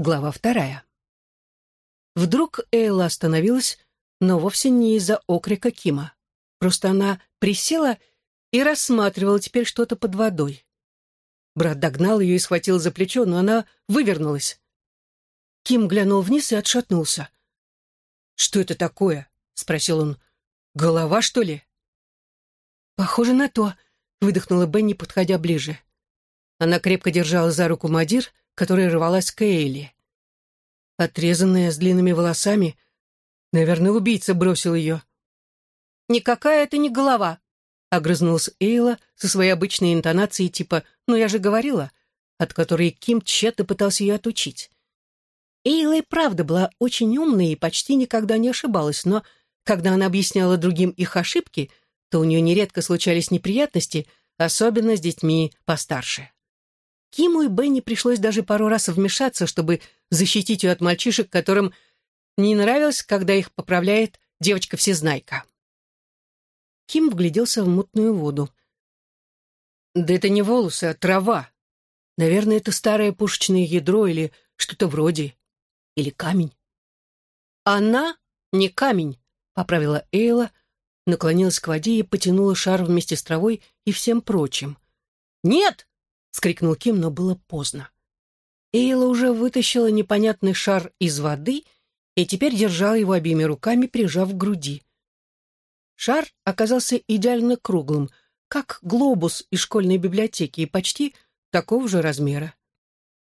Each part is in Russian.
Глава вторая. Вдруг Эйла остановилась, но вовсе не из-за окрика Кима. Просто она присела и рассматривала теперь что-то под водой. Брат догнал ее и схватил за плечо, но она вывернулась. Ким глянул вниз и отшатнулся. «Что это такое?» — спросил он. «Голова, что ли?» «Похоже на то», — выдохнула Бенни, подходя ближе. Она крепко держала за руку Мадир, которая рвалась к Эйли. Отрезанная с длинными волосами, наверное, убийца бросил ее. «Никакая это не голова», — огрызнулась Эйла со своей обычной интонацией типа «ну я же говорила», от которой Ким тщетно пытался ее отучить. Эйла и правда была очень умной и почти никогда не ошибалась, но когда она объясняла другим их ошибки, то у нее нередко случались неприятности, особенно с детьми постарше. Киму и Бенни пришлось даже пару раз вмешаться, чтобы защитить ее от мальчишек, которым не нравилось, когда их поправляет девочка-всезнайка. Ким вгляделся в мутную воду. «Да это не волосы, а трава. Наверное, это старое пушечное ядро или что-то вроде. Или камень». «Она не камень», — поправила Эйла, наклонилась к воде и потянула шар вместе с травой и всем прочим. «Нет!» — скрикнул Ким, но было поздно. Эйла уже вытащила непонятный шар из воды и теперь держала его обеими руками, прижав к груди. Шар оказался идеально круглым, как глобус из школьной библиотеки и почти такого же размера.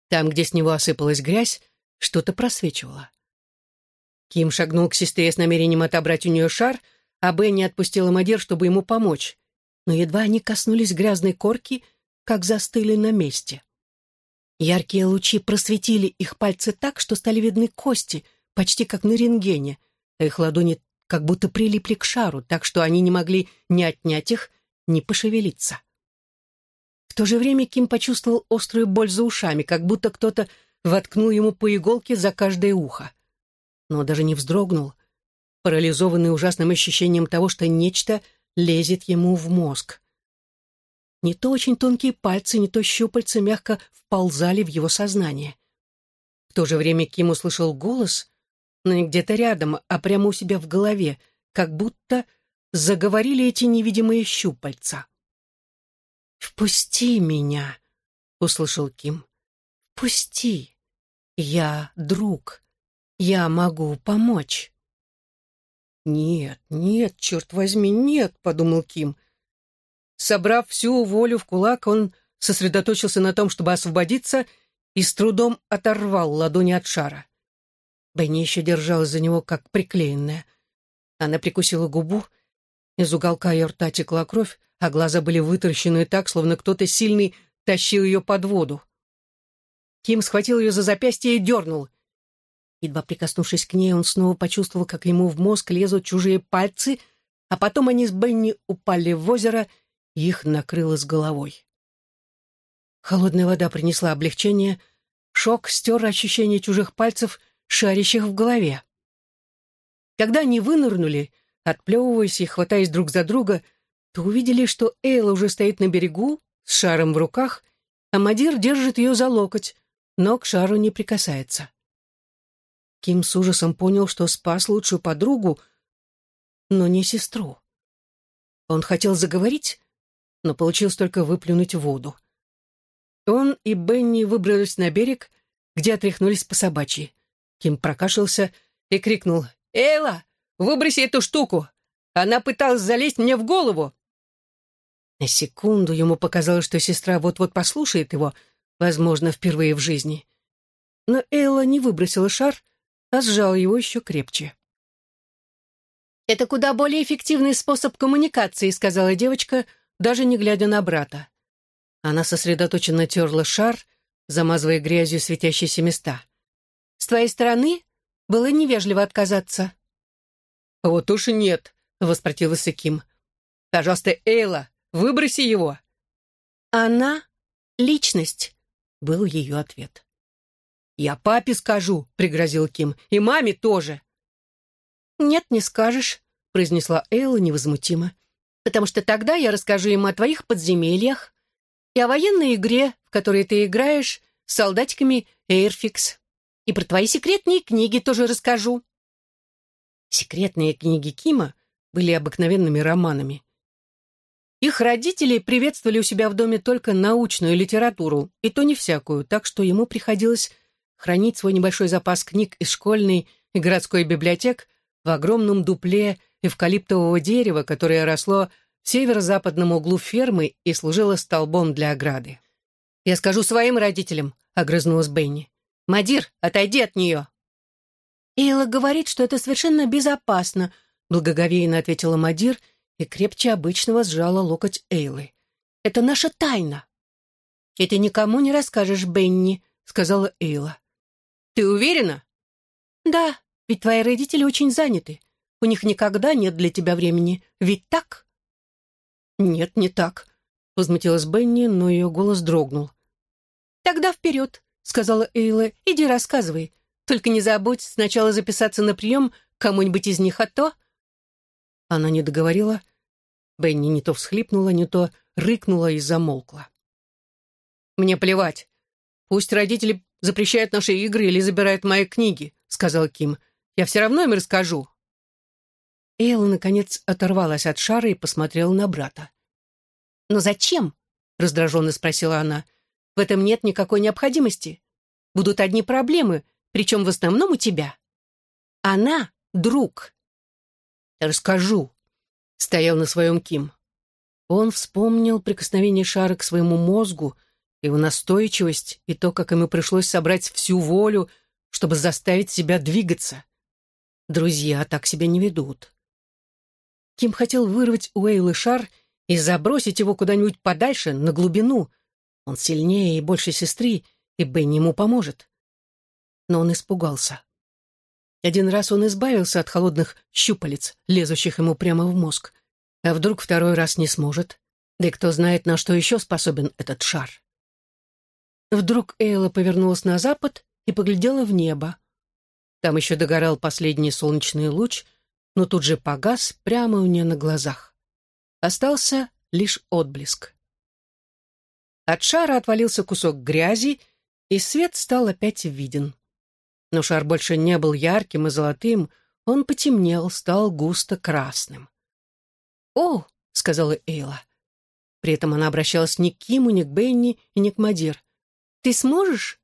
Там, где с него осыпалась грязь, что-то просвечивало. Ким шагнул к сестре с намерением отобрать у нее шар, а Бенни отпустила Мадир, чтобы ему помочь. Но едва они коснулись грязной корки — как застыли на месте. Яркие лучи просветили их пальцы так, что стали видны кости, почти как на рентгене, а их ладони как будто прилипли к шару, так что они не могли ни отнять их, ни пошевелиться. В то же время Ким почувствовал острую боль за ушами, как будто кто-то воткнул ему по иголке за каждое ухо. Но даже не вздрогнул, парализованный ужасным ощущением того, что нечто лезет ему в мозг. Не то очень тонкие пальцы, не то щупальца мягко вползали в его сознание. В то же время Ким услышал голос, но не где-то рядом, а прямо у себя в голове, как будто заговорили эти невидимые щупальца. «Впусти меня», — услышал Ким. «Впусти. Я друг. Я могу помочь». «Нет, нет, черт возьми, нет», — подумал Ким. Собрав всю волю в кулак, он сосредоточился на том, чтобы освободиться, и с трудом оторвал ладони от шара. Бенни еще держалась за него, как приклеенная. Она прикусила губу, из уголка ее рта текла кровь, а глаза были вытаращены так, словно кто-то сильный тащил ее под воду. Ким схватил ее за запястье и дернул. Едва прикоснувшись к ней, он снова почувствовал, как ему в мозг лезут чужие пальцы, а потом они с Бенни упали в озеро их накрыло с головой. Холодная вода принесла облегчение, шок стер ощущение чужих пальцев, шарящих в голове. Когда они вынырнули, отплевываясь и хватаясь друг за друга, то увидели, что Эйла уже стоит на берегу с шаром в руках, а Мадир держит ее за локоть, но к шару не прикасается. Ким с ужасом понял, что спас лучшую подругу, но не сестру. Он хотел заговорить, но получилось только выплюнуть воду. Он и Бенни выбрались на берег, где отряхнулись по собачьи. Ким прокашлялся и крикнул «Эйла, выброси эту штуку! Она пыталась залезть мне в голову!» На секунду ему показалось, что сестра вот-вот послушает его, возможно, впервые в жизни. Но Эйла не выбросила шар, а сжала его еще крепче. «Это куда более эффективный способ коммуникации», — сказала девочка, даже не глядя на брата. Она сосредоточенно терла шар, замазывая грязью светящиеся места. «С твоей стороны было невежливо отказаться». «Вот уж и нет», — воспротивился Ким. «Пожалуйста, Эйла, выброси его». «Она — личность», — был ее ответ. «Я папе скажу», — пригрозил Ким, — «и маме тоже». «Нет, не скажешь», — произнесла Эйла невозмутимо потому что тогда я расскажу ему о твоих подземельях и о военной игре, в которой ты играешь с солдатиками Эйрфикс. И про твои секретные книги тоже расскажу». Секретные книги Кима были обыкновенными романами. Их родители приветствовали у себя в доме только научную литературу, и то не всякую, так что ему приходилось хранить свой небольшой запас книг из школьной и городской библиотек в огромном дупле эвкалиптового дерева, которое росло в северо-западном углу фермы и служило столбом для ограды. «Я скажу своим родителям», — огрызнулась Бенни. «Мадир, отойди от нее!» «Эйла говорит, что это совершенно безопасно», — благоговейно ответила Мадир и крепче обычного сжала локоть Эйлы. «Это наша тайна». «И ты никому не расскажешь, Бенни», — сказала Эйла. «Ты уверена?» «Да, ведь твои родители очень заняты. У них никогда нет для тебя времени. Ведь так?» «Нет, не так», — возмутилась Бенни, но ее голос дрогнул. «Тогда вперед», — сказала Эйла. «Иди рассказывай. Только не забудь сначала записаться на прием кому-нибудь из них, а то...» Она не договорила. Бенни не то всхлипнула, не то рыкнула и замолкла. «Мне плевать. Пусть родители запрещают наши игры или забирают мои книги», — сказал Ким. «Я все равно им расскажу». Эйла, наконец, оторвалась от шара и посмотрела на брата. «Но зачем?» — раздраженно спросила она. «В этом нет никакой необходимости. Будут одни проблемы, причем в основном у тебя. Она — друг». «Расскажу», — стоял на своем Ким. Он вспомнил прикосновение шара к своему мозгу, его настойчивость и то, как ему пришлось собрать всю волю, чтобы заставить себя двигаться. Друзья так себя не ведут. Ким хотел вырвать у Эйлы шар и забросить его куда-нибудь подальше, на глубину. Он сильнее и больше сестры, и Бенни ему поможет. Но он испугался. Один раз он избавился от холодных щупалец, лезущих ему прямо в мозг. А вдруг второй раз не сможет? Да и кто знает, на что еще способен этот шар. Вдруг Эйла повернулась на запад и поглядела в небо. Там еще догорал последний солнечный луч, но тут же погас прямо у нее на глазах. Остался лишь отблеск. От шара отвалился кусок грязи, и свет стал опять виден. Но шар больше не был ярким и золотым, он потемнел, стал густо красным. «О!» — сказала Эйла. При этом она обращалась ни к Киму, ни к Бенни и ни к Мадир. «Ты сможешь?»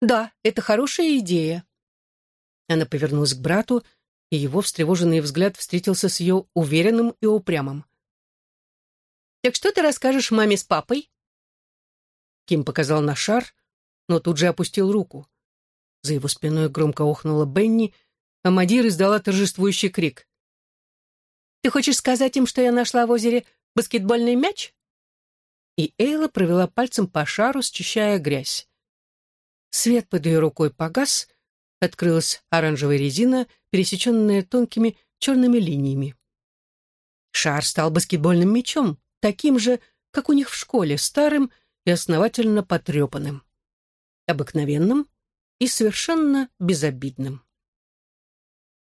«Да, это хорошая идея». Она повернулась к брату, и его встревоженный взгляд встретился с ее уверенным и упрямым. «Так что ты расскажешь маме с папой?» Ким показал на шар, но тут же опустил руку. За его спиной громко охнула Бенни, а Мадир издала торжествующий крик. «Ты хочешь сказать им, что я нашла в озере баскетбольный мяч?» И Эйла провела пальцем по шару, счищая грязь. Свет под ее рукой погас, открылась оранжевая резина, пересеченная тонкими черными линиями. Шар стал баскетбольным мячом, таким же, как у них в школе, старым и основательно потрепанным. Обыкновенным, и совершенно безобидным.